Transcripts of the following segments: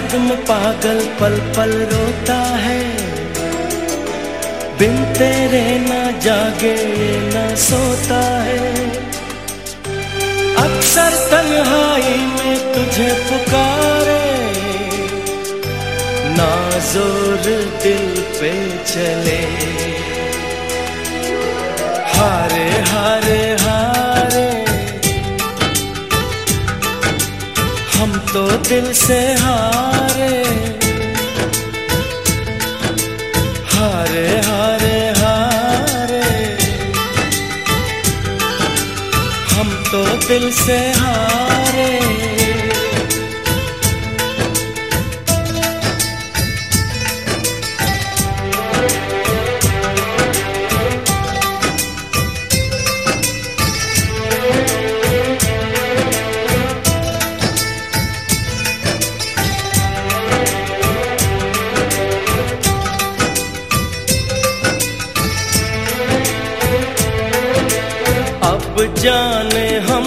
तेरी याद में पागल पल पल रोता है। बिन तेरे ना जागे, न सोता है। अक्सर तन्हाई में तुझे पुकारे। ना ज़ोर दिल पे चले। हारे हारे दिल से हारे। हारे हारे हारे। हम तो दिल से हारे। जाने हम,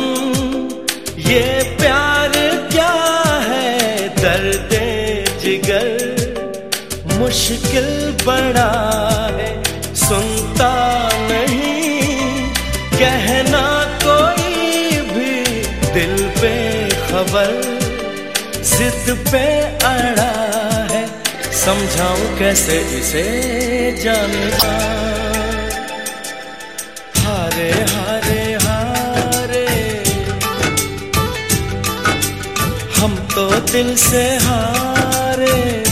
ये प्यार क्या है? दर्द जिगर, मुश्किल बड़ा है। सुनता नहीं, कहना कोई भी, दिल पे खबर, जिद पे अड़ा है। समझाऊं कैसे इसे जानना हारे हारे हारे हम तो दिल से हारे।